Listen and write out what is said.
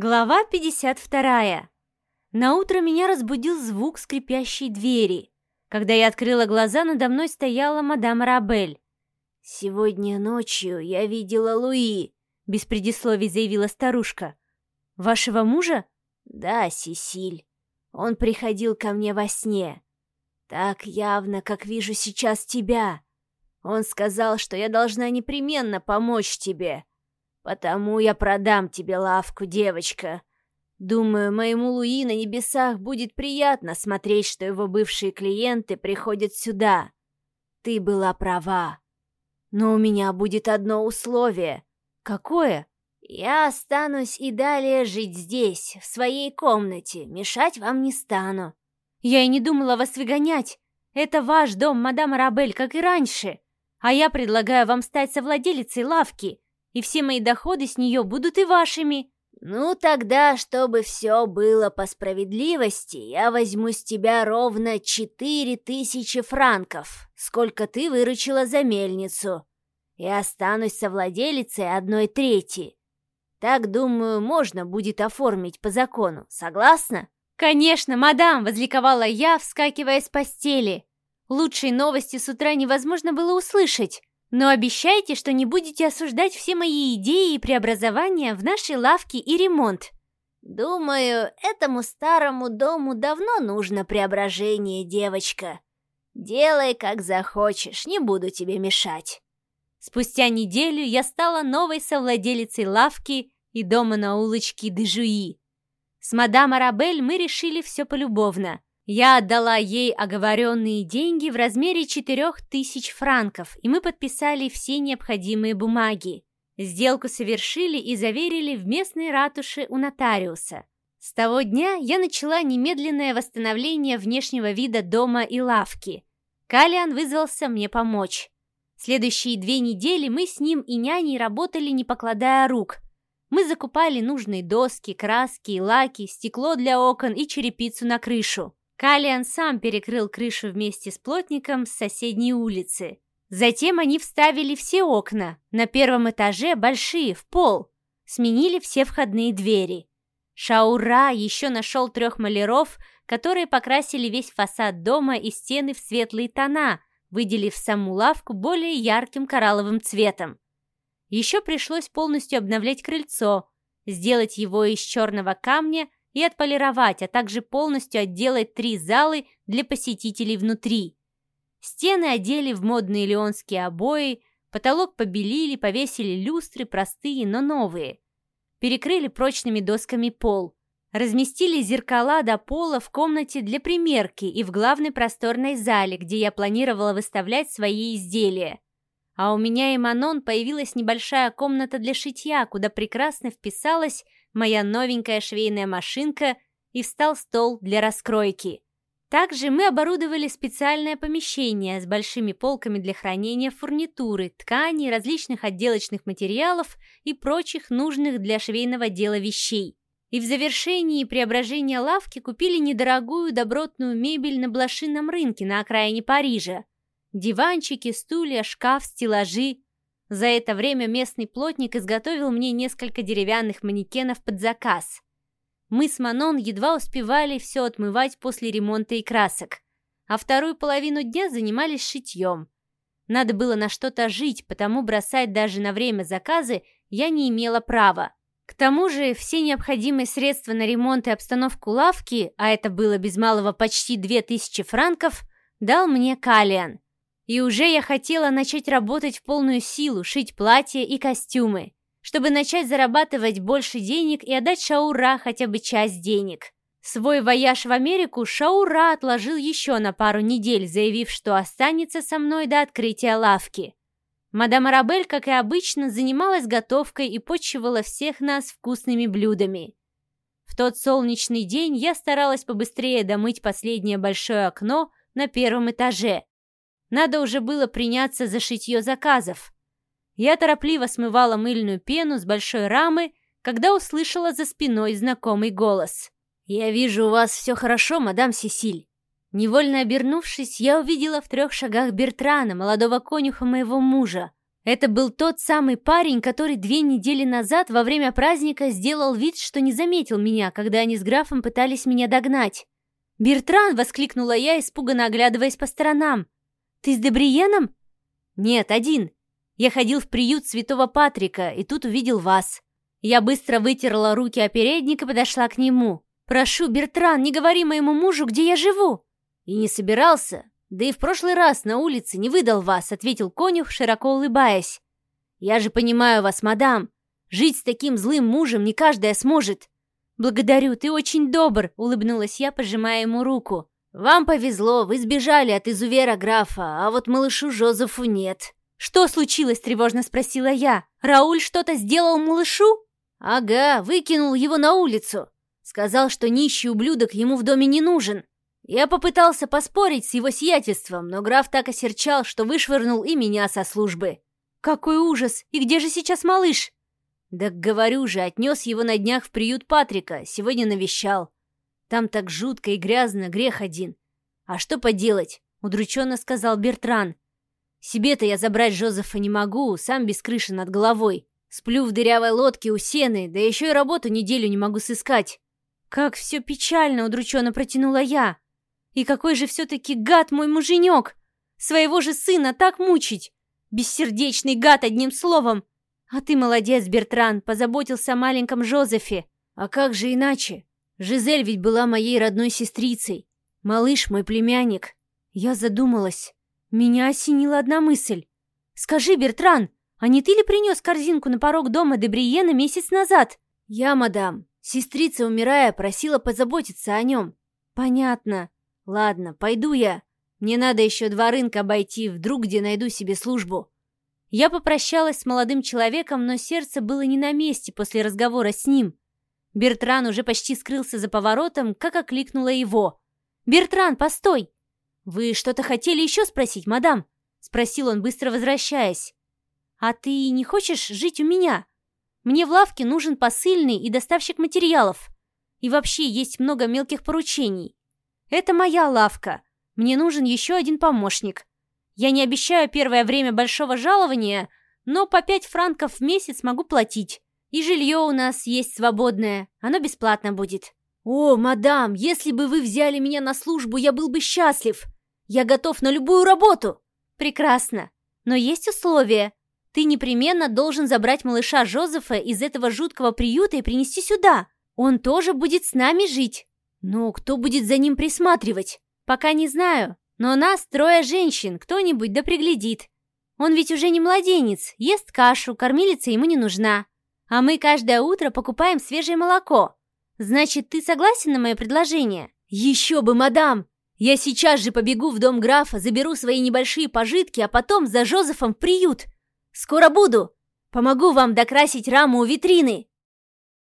Глава 52. На утро меня разбудил звук скрипящей двери. Когда я открыла глаза, надо мной стояла мадам Рабель. «Сегодня ночью я видела Луи», — без предисловий заявила старушка. «Вашего мужа?» «Да, Сесиль. Он приходил ко мне во сне. Так явно, как вижу сейчас тебя. Он сказал, что я должна непременно помочь тебе. Потому я продам тебе лавку, девочка. Думаю, моему Луи на небесах будет приятно смотреть, что его бывшие клиенты приходят сюда. Ты была права. Но у меня будет одно условие. Какое? Я останусь и далее жить здесь, в своей комнате. Мешать вам не стану. Я и не думала вас выгонять. Это ваш дом, мадам Арабель, как и раньше. А я предлагаю вам стать совладелицей лавки и все мои доходы с нее будут и вашими». «Ну тогда, чтобы все было по справедливости, я возьму с тебя ровно четыре тысячи франков, сколько ты выручила за мельницу, и останусь совладелицей одной трети. Так, думаю, можно будет оформить по закону, согласна?» «Конечно, мадам!» — возликовала я, вскакивая с постели. Лучшей новости с утра невозможно было услышать. Но обещайте, что не будете осуждать все мои идеи и преобразования в нашей лавке и ремонт. Думаю, этому старому дому давно нужно преображение, девочка. Делай, как захочешь, не буду тебе мешать. Спустя неделю я стала новой совладелицей лавки и дома на улочке Дежуи. С мадам Арабель мы решили все полюбовно. Я отдала ей оговоренные деньги в размере 4000 франков, и мы подписали все необходимые бумаги. Сделку совершили и заверили в местной ратуше у нотариуса. С того дня я начала немедленное восстановление внешнего вида дома и лавки. Калиан вызвался мне помочь. Следующие две недели мы с ним и няней работали, не покладая рук. Мы закупали нужные доски, краски, лаки, стекло для окон и черепицу на крышу. Калиан сам перекрыл крышу вместе с плотником с соседней улицы. Затем они вставили все окна, на первом этаже большие, в пол. Сменили все входные двери. Шаура еще нашел трех маляров, которые покрасили весь фасад дома и стены в светлые тона, выделив саму лавку более ярким коралловым цветом. Еще пришлось полностью обновлять крыльцо, сделать его из черного камня и отполировать, а также полностью отделать три залы для посетителей внутри. Стены одели в модные леонские обои, потолок побелили, повесили люстры, простые, но новые. Перекрыли прочными досками пол. Разместили зеркала до пола в комнате для примерки и в главной просторной зале, где я планировала выставлять свои изделия. А у меня и Манон появилась небольшая комната для шитья, куда прекрасно вписалась моя новенькая швейная машинка и встал стол для раскройки. Также мы оборудовали специальное помещение с большими полками для хранения фурнитуры, тканей, различных отделочных материалов и прочих нужных для швейного дела вещей. И в завершении преображения лавки купили недорогую добротную мебель на блошином рынке на окраине Парижа. Диванчики, стулья, шкаф, стеллажи. За это время местный плотник изготовил мне несколько деревянных манекенов под заказ. Мы с Манон едва успевали все отмывать после ремонта и красок, а вторую половину дня занимались шитьем. Надо было на что-то жить, потому бросать даже на время заказы я не имела права. К тому же все необходимые средства на ремонт и обстановку лавки, а это было без малого почти 2000 франков, дал мне Калиан. И уже я хотела начать работать в полную силу, шить платья и костюмы, чтобы начать зарабатывать больше денег и отдать Шаура хотя бы часть денег. Свой вояж в Америку Шаура отложил еще на пару недель, заявив, что останется со мной до открытия лавки. Мадам Арабель, как и обычно, занималась готовкой и почивала всех нас вкусными блюдами. В тот солнечный день я старалась побыстрее домыть последнее большое окно на первом этаже, надо уже было приняться за шитье заказов. Я торопливо смывала мыльную пену с большой рамы, когда услышала за спиной знакомый голос. «Я вижу, у вас все хорошо, мадам Сесиль». Невольно обернувшись, я увидела в трех шагах Бертрана, молодого конюха моего мужа. Это был тот самый парень, который две недели назад во время праздника сделал вид, что не заметил меня, когда они с графом пытались меня догнать. «Бертран!» — воскликнула я, испуганно оглядываясь по сторонам. «Ты с Дебриеном?» «Нет, один. Я ходил в приют святого Патрика и тут увидел вас». Я быстро вытерла руки о передник и подошла к нему. «Прошу, Бертран, не говори моему мужу, где я живу!» «И не собирался. Да и в прошлый раз на улице не выдал вас», — ответил конюх, широко улыбаясь. «Я же понимаю вас, мадам. Жить с таким злым мужем не каждая сможет». «Благодарю, ты очень добр», — улыбнулась я, пожимая ему руку. «Вам повезло, вы сбежали от изувера графа, а вот малышу Жозефу нет». «Что случилось?» — тревожно спросила я. «Рауль что-то сделал малышу?» «Ага, выкинул его на улицу. Сказал, что нищий ублюдок ему в доме не нужен. Я попытался поспорить с его сиятельством, но граф так осерчал, что вышвырнул и меня со службы. Какой ужас! И где же сейчас малыш? Да говорю же, отнес его на днях в приют Патрика, сегодня навещал. Там так жутко и грязно, грех один. А что поделать? Удрученно сказал Бертран. Себе-то я забрать Жозефа не могу, сам без крыши над головой. Сплю в дырявой лодке у сены, да еще и работу неделю не могу сыскать. Как все печально, удрученно протянула я. И какой же все-таки гад мой муженек! Своего же сына так мучить! Бессердечный гад, одним словом! А ты молодец, Бертран, позаботился о маленьком Жозефе. А как же иначе? Жизель ведь была моей родной сестрицей. Малыш мой племянник. Я задумалась. Меня осенила одна мысль. Скажи, Бертран, а не ты ли принес корзинку на порог дома Дебриена месяц назад? Я, мадам. Сестрица, умирая, просила позаботиться о нем. Понятно. Ладно, пойду я. Мне надо еще два рынка обойти, вдруг где найду себе службу. Я попрощалась с молодым человеком, но сердце было не на месте после разговора с ним. Бертран уже почти скрылся за поворотом, как окликнула его. «Бертран, постой!» «Вы что-то хотели еще спросить, мадам?» — спросил он, быстро возвращаясь. «А ты не хочешь жить у меня? Мне в лавке нужен посыльный и доставщик материалов. И вообще есть много мелких поручений. Это моя лавка. Мне нужен еще один помощник. Я не обещаю первое время большого жалования, но по пять франков в месяц могу платить. И жилье у нас есть свободное, оно бесплатно будет. О, мадам, если бы вы взяли меня на службу, я был бы счастлив. Я готов на любую работу. Прекрасно. Но есть условия. Ты непременно должен забрать малыша Жозефа из этого жуткого приюта и принести сюда. Он тоже будет с нами жить. «Ну, кто будет за ним присматривать?» «Пока не знаю, но нас трое женщин, кто-нибудь да приглядит. Он ведь уже не младенец, ест кашу, кормилица ему не нужна. А мы каждое утро покупаем свежее молоко. Значит, ты согласен на мое предложение?» «Еще бы, мадам! Я сейчас же побегу в дом графа, заберу свои небольшие пожитки, а потом за Жозефом в приют. Скоро буду! Помогу вам докрасить раму у витрины!»